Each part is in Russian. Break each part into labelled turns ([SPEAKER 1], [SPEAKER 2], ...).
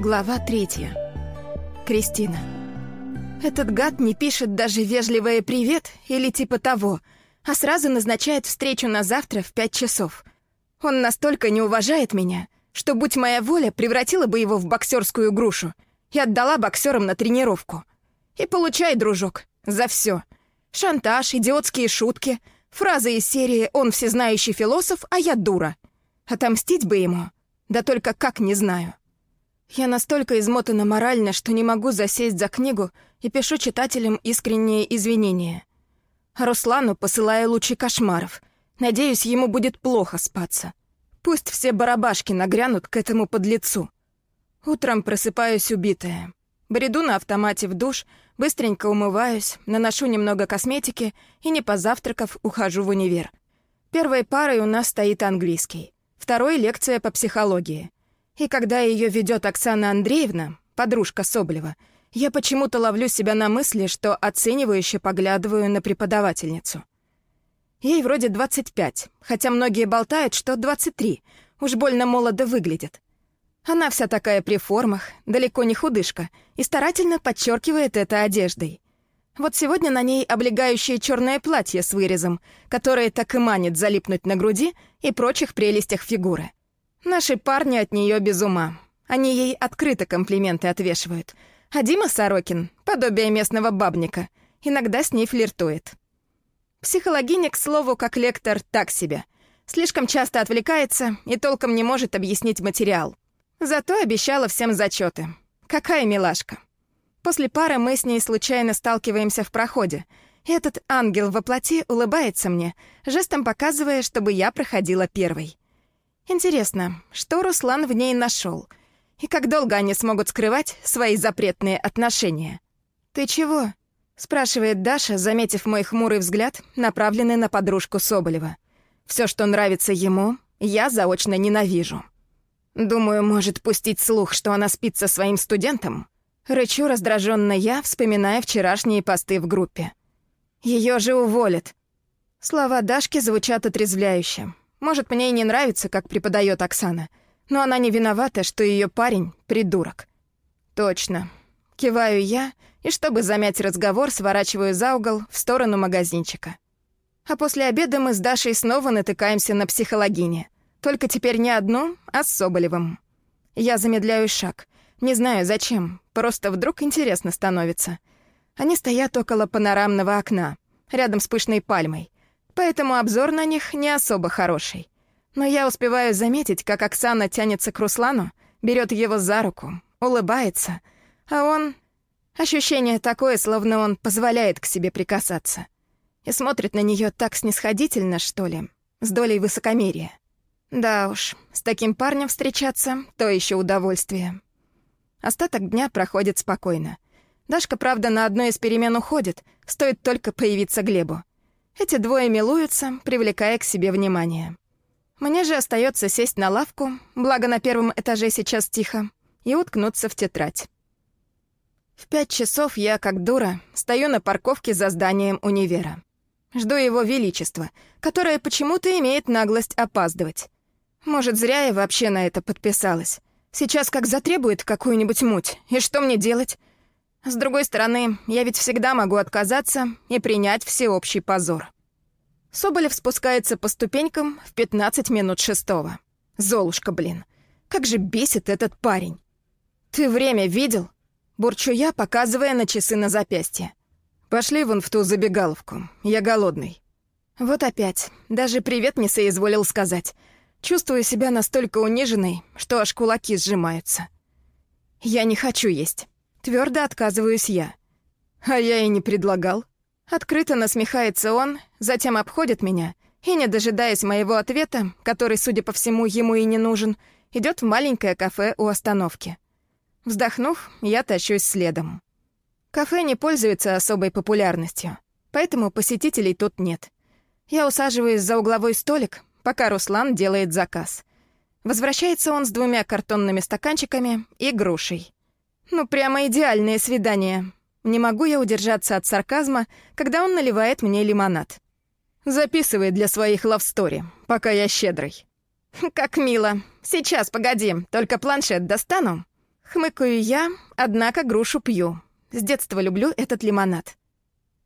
[SPEAKER 1] Глава третья. Кристина. Этот гад не пишет даже вежливое «привет» или типа того, а сразу назначает встречу на завтра в пять часов. Он настолько не уважает меня, что, будь моя воля, превратила бы его в боксерскую грушу и отдала боксерам на тренировку. И получай, дружок, за все. Шантаж, идиотские шутки, фразы из серии «Он всезнающий философ, а я дура». Отомстить бы ему, да только как не знаю. Я настолько измотана морально, что не могу засесть за книгу и пишу читателям искренние извинения. Руслану посылаю лучи кошмаров. Надеюсь, ему будет плохо спаться. Пусть все барабашки нагрянут к этому подлецу. Утром просыпаюсь убитая. Бреду на автомате в душ, быстренько умываюсь, наношу немного косметики и, не позавтракав, ухожу в универ. Первой парой у нас стоит английский. Второй — лекция по психологии. И когда ее ведет Оксана Андреевна, подружка Соблева, я почему-то ловлю себя на мысли, что оценивающе поглядываю на преподавательницу. Ей вроде 25, хотя многие болтают, что 23. Уж больно молодо выглядит. Она вся такая при формах, далеко не худышка, и старательно подчеркивает это одеждой. Вот сегодня на ней облегающее черное платье с вырезом, которое так и манит залипнуть на груди и прочих прелестях фигуры. Наши парни от нее без ума. Они ей открыто комплименты отвешивают. А Дима Сорокин, подобие местного бабника, иногда с ней флиртует. Психологиня, к слову, как лектор, так себе. Слишком часто отвлекается и толком не может объяснить материал. Зато обещала всем зачеты. Какая милашка. После пары мы с ней случайно сталкиваемся в проходе. Этот ангел во плоти улыбается мне, жестом показывая, чтобы я проходила первой. Интересно, что Руслан в ней нашел? И как долго они смогут скрывать свои запретные отношения? «Ты чего?» — спрашивает Даша, заметив мой хмурый взгляд, направленный на подружку Соболева. Все, что нравится ему, я заочно ненавижу. Думаю, может пустить слух, что она спит со своим студентом? Рычу раздраженно я, вспоминая вчерашние посты в группе. Ее же уволят. Слова Дашки звучат отрезвляюще. Может, мне и не нравится, как преподает Оксана, но она не виновата, что ее парень — придурок. Точно. Киваю я, и чтобы замять разговор, сворачиваю за угол в сторону магазинчика. А после обеда мы с Дашей снова натыкаемся на психологине. Только теперь не одну, а с Соболевым. Я замедляю шаг. Не знаю, зачем, просто вдруг интересно становится. Они стоят около панорамного окна, рядом с пышной пальмой поэтому обзор на них не особо хороший. Но я успеваю заметить, как Оксана тянется к Руслану, берет его за руку, улыбается, а он... Ощущение такое, словно он позволяет к себе прикасаться. И смотрит на нее так снисходительно, что ли, с долей высокомерия. Да уж, с таким парнем встречаться — то еще удовольствие. Остаток дня проходит спокойно. Дашка, правда, на одной из перемен уходит, стоит только появиться Глебу. Эти двое милуются, привлекая к себе внимание. Мне же остается сесть на лавку, благо на первом этаже сейчас тихо, и уткнуться в тетрадь. В пять часов я, как дура, стою на парковке за зданием универа. Жду его величества, которое почему-то имеет наглость опаздывать. Может, зря я вообще на это подписалась. Сейчас как затребует какую-нибудь муть, и что мне делать? С другой стороны, я ведь всегда могу отказаться и принять всеобщий позор. Соболев спускается по ступенькам в 15 минут шестого. Золушка, блин. Как же бесит этот парень. «Ты время видел?» Бурчу я, показывая на часы на запястье. «Пошли вон в ту забегаловку. Я голодный». Вот опять. Даже привет не соизволил сказать. Чувствую себя настолько униженной, что аж кулаки сжимаются. Я не хочу есть. Твердо отказываюсь я. А я и не предлагал. Открыто насмехается он, затем обходит меня и, не дожидаясь моего ответа, который, судя по всему, ему и не нужен, идет в маленькое кафе у остановки. Вздохнув, я тащусь следом. Кафе не пользуется особой популярностью, поэтому посетителей тут нет. Я усаживаюсь за угловой столик, пока Руслан делает заказ. Возвращается он с двумя картонными стаканчиками и грушей. Ну, прямо идеальное свидание. Не могу я удержаться от сарказма, когда он наливает мне лимонад. Записывай для своих лавстори, пока я щедрый. Как мило. Сейчас, погоди, только планшет достану. Хмыкаю я, однако грушу пью. С детства люблю этот лимонад.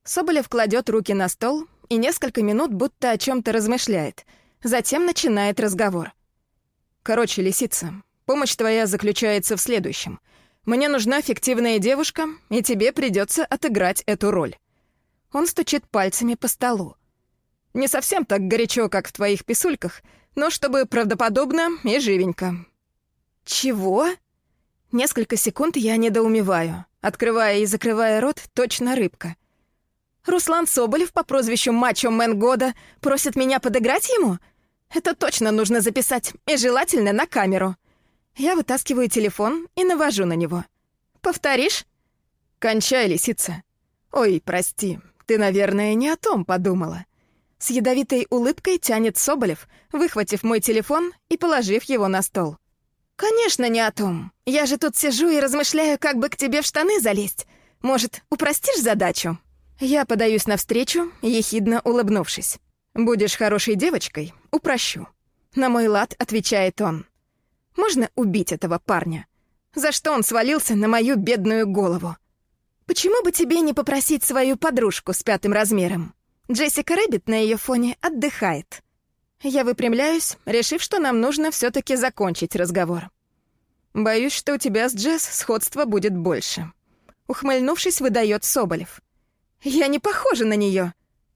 [SPEAKER 1] Соболев кладет руки на стол и несколько минут будто о чем то размышляет. Затем начинает разговор. «Короче, лисица, помощь твоя заключается в следующем. Мне нужна фиктивная девушка, и тебе придется отыграть эту роль». Он стучит пальцами по столу. «Не совсем так горячо, как в твоих писульках, но чтобы правдоподобно и живенько». «Чего?» Несколько секунд я недоумеваю, открывая и закрывая рот, точно рыбка. Руслан Соболев по прозвищу Мачо Мэн Года просит меня подыграть ему? Это точно нужно записать, и желательно на камеру. Я вытаскиваю телефон и навожу на него. «Повторишь?» «Кончай, лисица». «Ой, прости, ты, наверное, не о том подумала». С ядовитой улыбкой тянет Соболев, выхватив мой телефон и положив его на стол. «Конечно, не о том. Я же тут сижу и размышляю, как бы к тебе в штаны залезть. Может, упростишь задачу?» Я подаюсь навстречу, ехидно улыбнувшись. «Будешь хорошей девочкой, упрощу». На мой лад отвечает он. «Можно убить этого парня? За что он свалился на мою бедную голову? Почему бы тебе не попросить свою подружку с пятым размером? Джессика Рэббит на ее фоне отдыхает». Я выпрямляюсь, решив, что нам нужно все таки закончить разговор. «Боюсь, что у тебя с Джесс сходства будет больше». Ухмыльнувшись, выдает Соболев. Я не похожа на нее.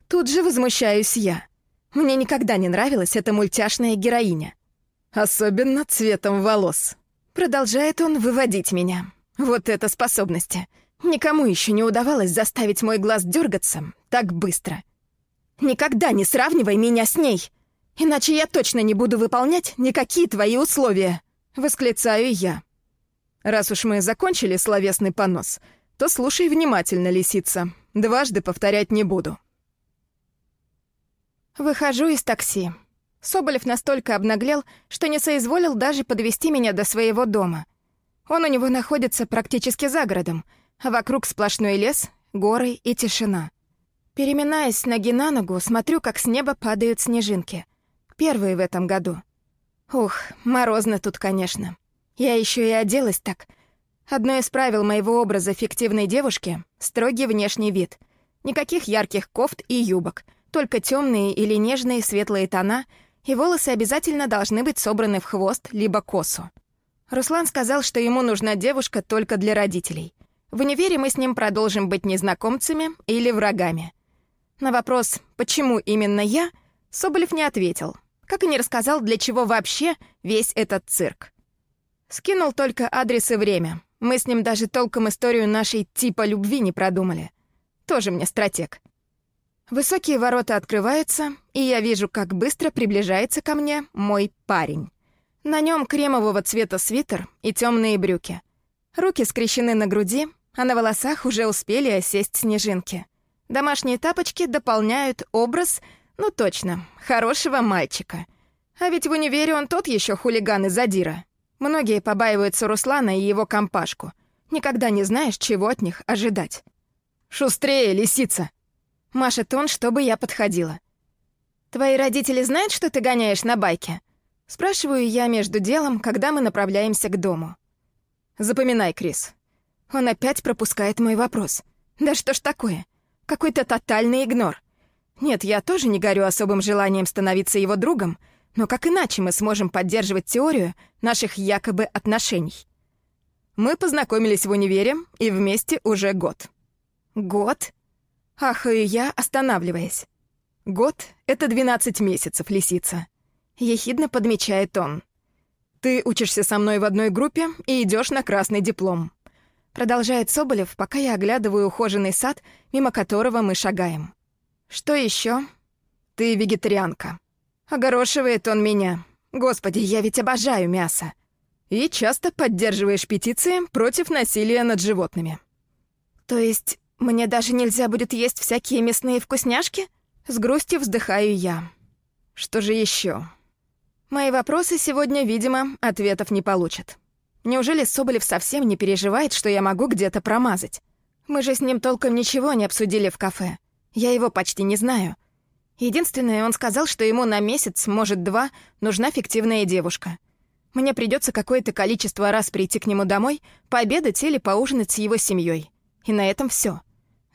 [SPEAKER 1] Тут же возмущаюсь я. Мне никогда не нравилась эта мультяшная героиня. Особенно цветом волос. Продолжает он выводить меня. Вот это способности. Никому еще не удавалось заставить мой глаз дергаться так быстро. Никогда не сравнивай меня с ней, иначе я точно не буду выполнять никакие твои условия. Восклицаю я. Раз уж мы закончили словесный понос, то слушай внимательно, лисица. Дважды повторять не буду. Выхожу из такси. Соболев настолько обнаглел, что не соизволил даже подвести меня до своего дома. Он у него находится практически за городом, а вокруг сплошной лес, горы и тишина. Переминаясь ноги на ногу, смотрю, как с неба падают снежинки. Первые в этом году. Ух, морозно тут, конечно. Я еще и оделась так, Одно из правил моего образа фиктивной девушки — строгий внешний вид. Никаких ярких кофт и юбок, только темные или нежные светлые тона, и волосы обязательно должны быть собраны в хвост либо косу. Руслан сказал, что ему нужна девушка только для родителей. В универе мы с ним продолжим быть незнакомцами или врагами. На вопрос «почему именно я?» Соболев не ответил, как и не рассказал, для чего вообще весь этот цирк. Скинул только адрес и время, мы с ним даже толком историю нашей типа любви не продумали. Тоже мне стратег. Высокие ворота открываются, и я вижу, как быстро приближается ко мне мой парень. На нем кремового цвета свитер и темные брюки. Руки скрещены на груди, а на волосах уже успели осесть снежинки. Домашние тапочки дополняют образ, ну точно, хорошего мальчика. А ведь в универе он тот еще хулиган и задира. Многие побаиваются Руслана и его компашку. Никогда не знаешь, чего от них ожидать. «Шустрее, лисица!» Машет он, чтобы я подходила. «Твои родители знают, что ты гоняешь на байке?» Спрашиваю я между делом, когда мы направляемся к дому. «Запоминай, Крис». Он опять пропускает мой вопрос. «Да что ж такое? Какой-то тотальный игнор. Нет, я тоже не горю особым желанием становиться его другом, но как иначе мы сможем поддерживать теорию наших якобы отношений? Мы познакомились в универе и вместе уже год. Год? Ах, и я, останавливаясь. Год — это 12 месяцев, лисица. Ехидно подмечает он. Ты учишься со мной в одной группе и идешь на красный диплом. Продолжает Соболев, пока я оглядываю ухоженный сад, мимо которого мы шагаем. Что еще? Ты вегетарианка. Огорошивает он меня. Господи, я ведь обожаю мясо. И часто поддерживаешь петиции против насилия над животными. То есть мне даже нельзя будет есть всякие мясные вкусняшки? С грустью вздыхаю я. Что же еще? Мои вопросы сегодня, видимо, ответов не получат. Неужели Соболев совсем не переживает, что я могу где-то промазать? Мы же с ним толком ничего не обсудили в кафе. Я его почти не знаю. Единственное, он сказал, что ему на месяц, может, два, нужна фиктивная девушка. Мне придется какое-то количество раз прийти к нему домой, пообедать или поужинать с его семьей. И на этом все.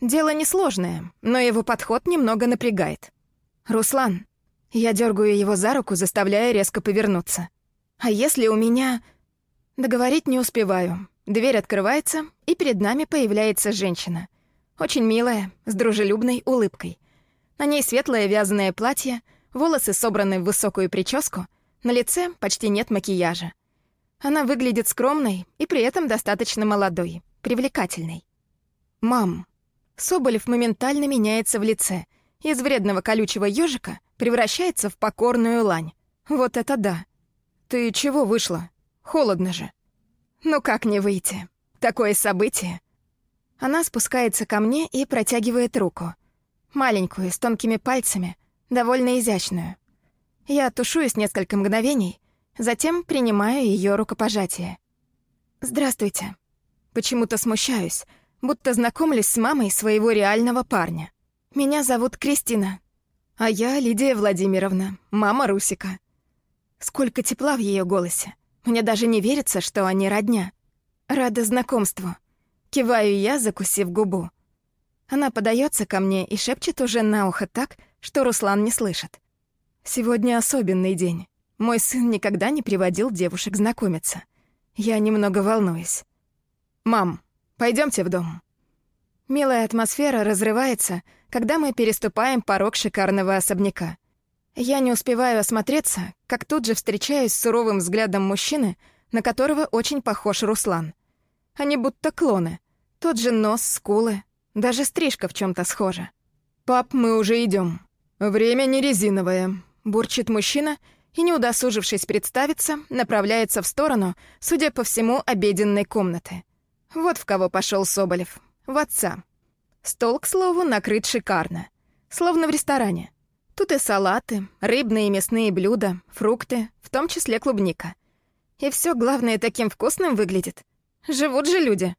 [SPEAKER 1] Дело несложное, но его подход немного напрягает. «Руслан». Я дергаю его за руку, заставляя резко повернуться. «А если у меня...» Договорить не успеваю. Дверь открывается, и перед нами появляется женщина. Очень милая, с дружелюбной улыбкой. На ней светлое вязаное платье, волосы собраны в высокую прическу, на лице почти нет макияжа. Она выглядит скромной и при этом достаточно молодой, привлекательной. «Мам». Соболев моментально меняется в лице. Из вредного колючего ежика превращается в покорную лань. Вот это да. «Ты чего вышла? Холодно же». «Ну как не выйти? Такое событие». Она спускается ко мне и протягивает руку. Маленькую, с тонкими пальцами, довольно изящную. Я тушуюсь несколько мгновений, затем принимаю ее рукопожатие. «Здравствуйте». Почему-то смущаюсь, будто знакомлюсь с мамой своего реального парня. Меня зовут Кристина. А я Лидия Владимировна, мама Русика. Сколько тепла в ее голосе. Мне даже не верится, что они родня. Рада знакомству. Киваю я, закусив губу. Она подается ко мне и шепчет уже на ухо так, что Руслан не слышит. Сегодня особенный день. Мой сын никогда не приводил девушек знакомиться. Я немного волнуюсь. «Мам, пойдемте в дом». Милая атмосфера разрывается, когда мы переступаем порог шикарного особняка. Я не успеваю осмотреться, как тут же встречаюсь с суровым взглядом мужчины, на которого очень похож Руслан. Они будто клоны. Тот же нос, скулы, даже стрижка в чем то схожа. «Пап, мы уже идем. Время не резиновое», — бурчит мужчина и, не удосужившись представиться, направляется в сторону, судя по всему, обеденной комнаты. Вот в кого пошел Соболев. В отца. Стол, к слову, накрыт шикарно. Словно в ресторане. Тут и салаты, рыбные и мясные блюда, фрукты, в том числе клубника. И все главное таким вкусным выглядит. Живут же люди.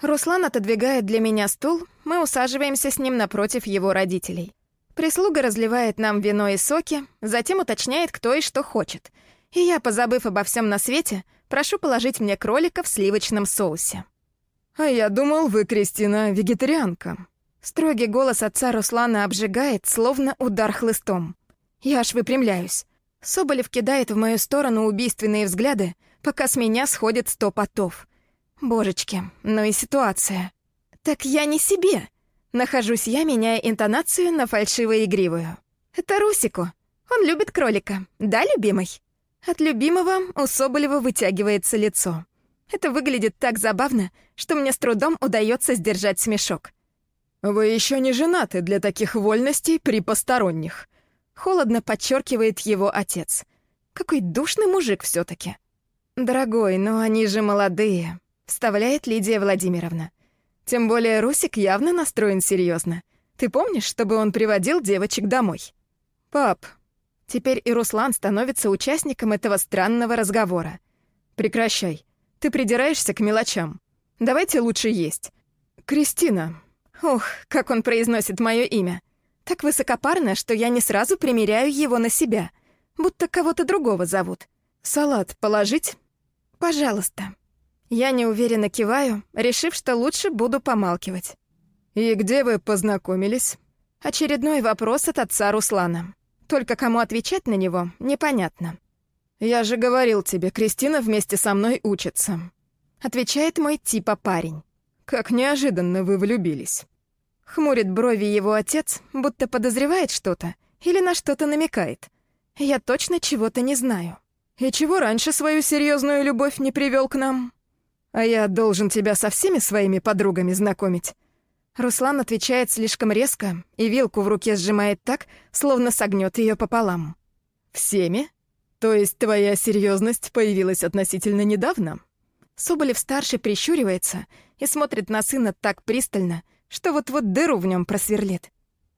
[SPEAKER 1] Руслан отодвигает для меня стул, мы усаживаемся с ним напротив его родителей. Прислуга разливает нам вино и соки, затем уточняет, кто и что хочет. И я, позабыв обо всем на свете, прошу положить мне кролика в сливочном соусе.
[SPEAKER 2] «А я думал, вы, Кристина, вегетарианка».
[SPEAKER 1] Строгий голос отца Руслана обжигает, словно удар хлыстом. Я аж выпрямляюсь. Соболев кидает в мою сторону убийственные взгляды, пока с меня сходит сто потов — Божечки, ну и ситуация. Так я не себе. Нахожусь я, меняя интонацию на фальшиво-игривую. Это Русику. Он любит кролика. Да, любимый? От любимого у Соболева вытягивается лицо. Это выглядит так забавно, что мне с трудом удается сдержать смешок.
[SPEAKER 2] «Вы еще не женаты для таких вольностей при посторонних», —
[SPEAKER 1] холодно подчеркивает его отец. Какой душный мужик все таки «Дорогой, но они же молодые. Вставляет Лидия Владимировна. Тем более Русик явно настроен серьезно. Ты помнишь, чтобы он приводил девочек домой? Пап. Теперь и Руслан становится участником этого странного разговора. Прекращай. Ты придираешься к мелочам. Давайте лучше есть. Кристина. Ух, как он произносит мое имя. Так высокопарно, что я не сразу примеряю его на себя. Будто кого-то другого зовут. Салат положить? Пожалуйста. Я неуверенно киваю, решив, что лучше буду помалкивать.
[SPEAKER 2] «И где вы познакомились?»
[SPEAKER 1] Очередной вопрос от отца Руслана. Только кому отвечать на него, непонятно.
[SPEAKER 2] «Я же говорил тебе, Кристина вместе со мной учится», —
[SPEAKER 1] отвечает мой типа парень.
[SPEAKER 2] «Как неожиданно вы влюбились».
[SPEAKER 1] Хмурит брови его отец, будто подозревает что-то или на что-то намекает. Я точно чего-то не знаю.
[SPEAKER 2] «И чего раньше свою серьезную любовь не привел к нам?» «А я должен тебя со всеми своими подругами знакомить».
[SPEAKER 1] Руслан отвечает слишком резко и вилку в руке сжимает так, словно согнет ее пополам.
[SPEAKER 2] «Всеми? То есть твоя серьезность появилась относительно недавно?»
[SPEAKER 1] Соболев-старший прищуривается и смотрит на сына так пристально, что вот-вот дыру в нем просверлит.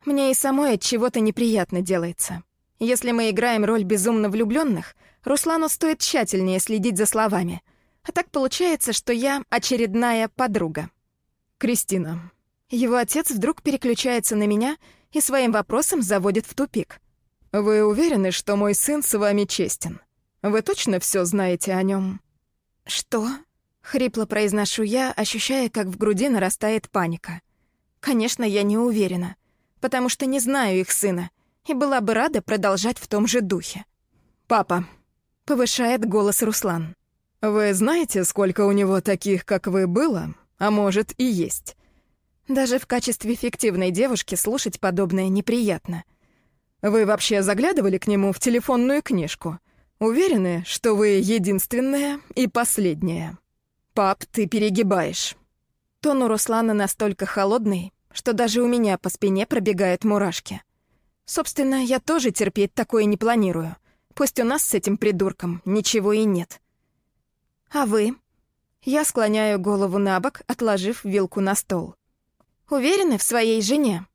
[SPEAKER 1] Мне и самой от чего-то неприятно делается. Если мы играем роль безумно влюбленных, Руслану стоит тщательнее следить за словами — а так получается, что я очередная подруга.
[SPEAKER 2] Кристина.
[SPEAKER 1] Его отец вдруг переключается на меня и своим вопросом заводит в тупик.
[SPEAKER 2] «Вы уверены, что мой сын с вами честен? Вы точно все знаете о нем?
[SPEAKER 1] «Что?» — хрипло произношу я, ощущая, как в груди нарастает паника. «Конечно, я не уверена, потому что не знаю их сына, и была бы рада продолжать в том же духе».
[SPEAKER 2] «Папа», — повышает голос Руслан, — «вы знаете, сколько у него таких, как вы, было? А может, и есть?»
[SPEAKER 1] Даже в качестве фиктивной девушки слушать подобное неприятно.
[SPEAKER 2] «Вы вообще заглядывали к нему в телефонную книжку?» Уверены, что вы единственная и последняя? Пап, ты перегибаешь.
[SPEAKER 1] Тон у Руслана настолько холодный, что даже у меня по спине пробегают мурашки. Собственно, я тоже терпеть такое не планирую. Пусть у нас с этим придурком ничего и нет. А вы? Я склоняю голову на бок, отложив вилку на стол. Уверены в своей жене?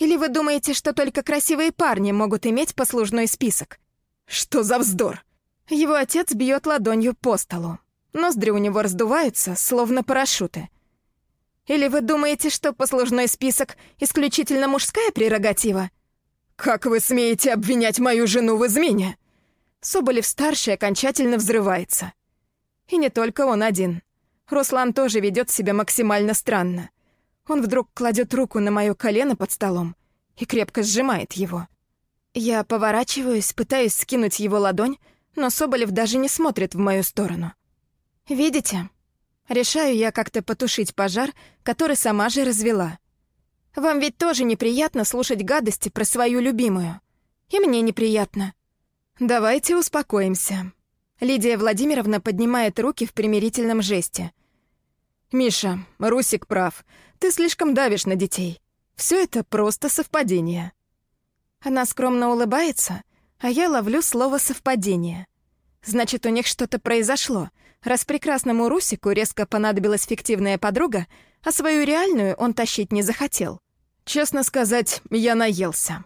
[SPEAKER 1] Или вы думаете, что только красивые парни могут иметь послужной список?
[SPEAKER 2] Что за вздор?
[SPEAKER 1] Его отец бьет ладонью по столу. Ноздри у него раздуваются, словно парашюты. Или вы думаете, что послужной список — исключительно мужская прерогатива?
[SPEAKER 2] Как вы смеете обвинять мою жену в измене?
[SPEAKER 1] Соболев-старший окончательно взрывается. И не только он один. Руслан тоже ведет себя максимально странно. Он вдруг кладет руку на мое колено под столом и крепко сжимает его. Я поворачиваюсь, пытаюсь скинуть его ладонь, но Соболев даже не смотрит в мою сторону. «Видите?» Решаю я как-то потушить пожар, который сама же развела. «Вам ведь тоже неприятно слушать гадости про свою любимую. И мне неприятно».
[SPEAKER 2] «Давайте успокоимся».
[SPEAKER 1] Лидия Владимировна поднимает руки в примирительном жесте.
[SPEAKER 2] «Миша, Русик прав. Ты слишком давишь на детей. Все это просто совпадение».
[SPEAKER 1] Она скромно улыбается, а я ловлю слово «совпадение». Значит, у них что-то произошло, раз прекрасному Русику резко понадобилась фиктивная подруга, а свою реальную он тащить не захотел.
[SPEAKER 2] Честно сказать, я наелся.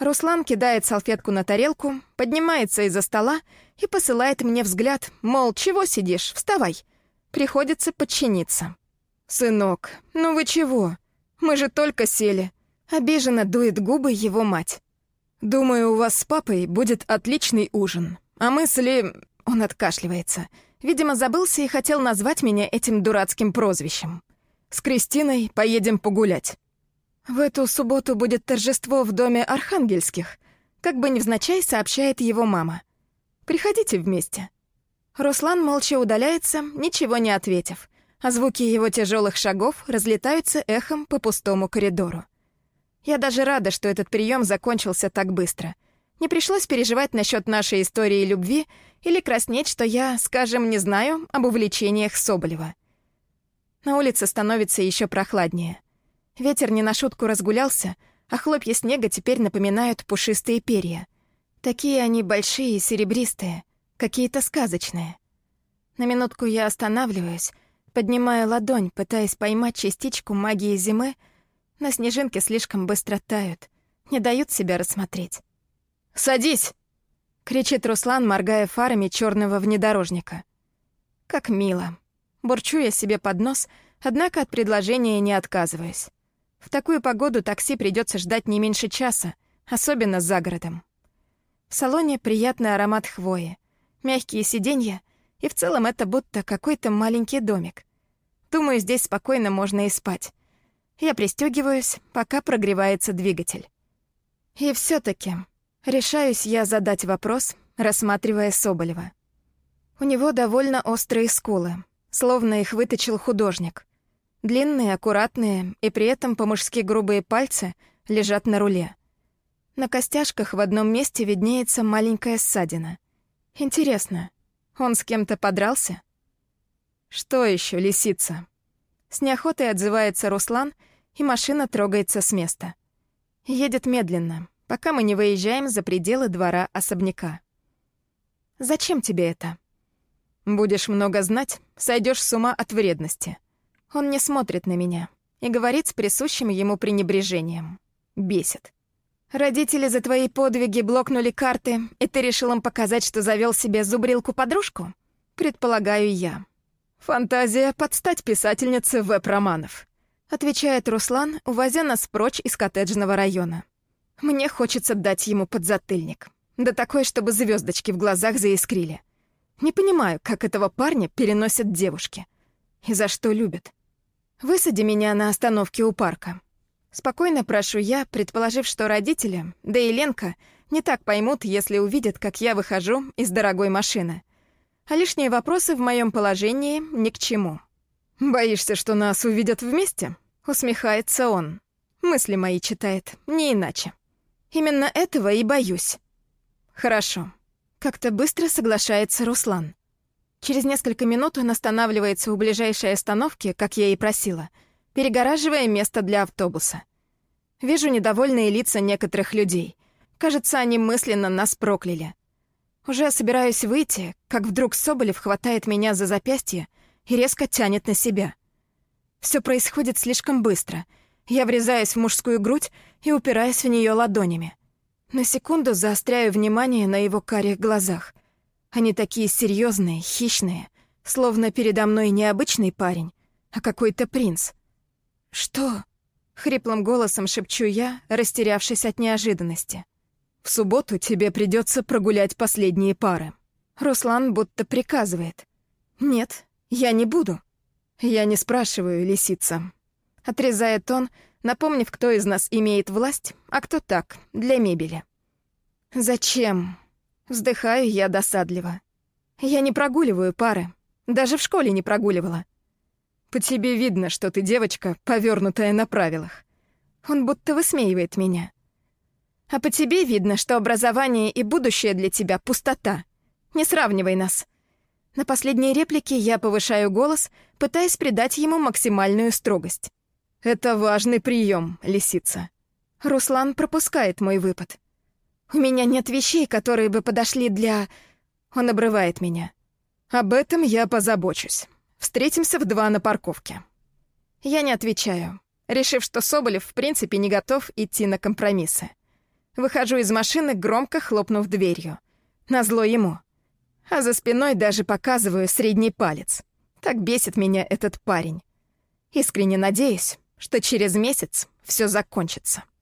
[SPEAKER 1] Руслан кидает салфетку на тарелку, поднимается из-за стола и посылает мне взгляд, мол, чего сидишь, вставай. Приходится подчиниться.
[SPEAKER 2] «Сынок, ну вы чего? Мы же только сели».
[SPEAKER 1] Обиженно дует губы его мать.
[SPEAKER 2] «Думаю, у вас с папой будет отличный ужин. А мы с Ли...»
[SPEAKER 1] Он откашливается. Видимо, забылся и хотел назвать меня этим дурацким прозвищем.
[SPEAKER 2] «С Кристиной поедем погулять».
[SPEAKER 1] В эту субботу будет торжество в доме Архангельских. Как бы невзначай сообщает его мама. Приходите вместе. Руслан молча удаляется, ничего не ответив, а звуки его тяжелых шагов разлетаются эхом по пустому коридору. Я даже рада, что этот прием закончился так быстро. Не пришлось переживать насчет нашей истории любви или краснеть, что я, скажем, не знаю об увлечениях Соболева. На улице становится еще прохладнее. Ветер не на шутку разгулялся, а хлопья снега теперь напоминают пушистые перья. Такие они большие и серебристые, какие-то сказочные. На минутку я останавливаюсь, поднимая ладонь, пытаясь поймать частичку магии зимы — но снежинки слишком быстро тают, не дают себя рассмотреть.
[SPEAKER 2] «Садись!»
[SPEAKER 1] — кричит Руслан, моргая фарами черного внедорожника. Как мило. Бурчу я себе под нос, однако от предложения не отказываюсь. В такую погоду такси придется ждать не меньше часа, особенно за городом. В салоне приятный аромат хвои, мягкие сиденья, и в целом это будто какой-то маленький домик. Думаю, здесь спокойно можно и спать. Я пристегиваюсь, пока прогревается двигатель. И все таки решаюсь я задать вопрос, рассматривая Соболева. У него довольно острые скулы, словно их выточил художник. Длинные, аккуратные и при этом по-мужски грубые пальцы лежат на руле. На костяшках в одном месте виднеется маленькая ссадина. Интересно, он с кем-то подрался?
[SPEAKER 2] Что еще, лисица?
[SPEAKER 1] С неохотой отзывается Руслан, и машина трогается с места. Едет медленно, пока мы не выезжаем за пределы двора особняка. «Зачем тебе это?»
[SPEAKER 2] «Будешь много знать, сойдешь с ума от вредности».
[SPEAKER 1] Он не смотрит на меня и говорит с присущим ему пренебрежением. Бесит. «Родители за твои подвиги блокнули карты, и ты решил им показать, что завел себе зубрилку-подружку?» Предполагаю я.
[SPEAKER 2] Фантазия подстать писательнице веб-романов.
[SPEAKER 1] Отвечает Руслан, увозя нас прочь из коттеджного района. Мне хочется дать ему подзатыльник. Да такой, чтобы звездочки в глазах заискрили. Не понимаю, как этого парня переносят девушки. И за что любят. Высади меня на остановке у парка. Спокойно прошу я, предположив, что родители, да и Ленка, не так поймут, если увидят, как я выхожу из дорогой машины. А лишние вопросы в моем положении ни к чему. «Боишься, что нас увидят вместе?» — усмехается он. Мысли мои читает, не иначе. Именно этого и боюсь. Хорошо. Как-то быстро соглашается Руслан. Через несколько минут он останавливается у ближайшей остановки, как я и просила, перегораживая место для автобуса. Вижу недовольные лица некоторых людей. Кажется, они мысленно нас прокляли. Уже собираюсь выйти, как вдруг Соболев хватает меня за запястье и резко тянет на себя. Все происходит слишком быстро. Я врезаюсь в мужскую грудь и упираюсь в нее ладонями. На секунду заостряю внимание на его карих глазах. Они такие серьезные, хищные, словно передо мной не обычный парень, а какой-то принц. «Что?» — хриплым голосом шепчу я, растерявшись от неожиданности. «В субботу тебе придется прогулять последние пары». Руслан будто приказывает. «Нет, я не буду». «Я не спрашиваю, лисица». Отрезает он, напомнив, кто из нас имеет власть, а кто так, для мебели. «Зачем?» Вздыхаю я досадливо. «Я не прогуливаю пары. Даже в школе не прогуливала. По тебе видно, что ты девочка, повернутая на правилах. Он будто высмеивает меня. А по тебе видно, что образование и будущее для тебя — пустота. Не сравнивай нас. На последней реплике я повышаю голос, пытаясь придать ему максимальную строгость. «Это важный прием, лисица». Руслан пропускает мой выпад. «У меня нет вещей, которые бы подошли для...» Он обрывает меня. «Об этом я позабочусь. Встретимся в два на парковке». Я не отвечаю, решив, что Соболев в принципе не готов идти на компромиссы. Выхожу из машины, громко хлопнув дверью. Назло ему а за спиной даже показываю средний палец. Так бесит меня этот парень. Искренне надеюсь, что через месяц все закончится.